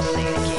I'll see you.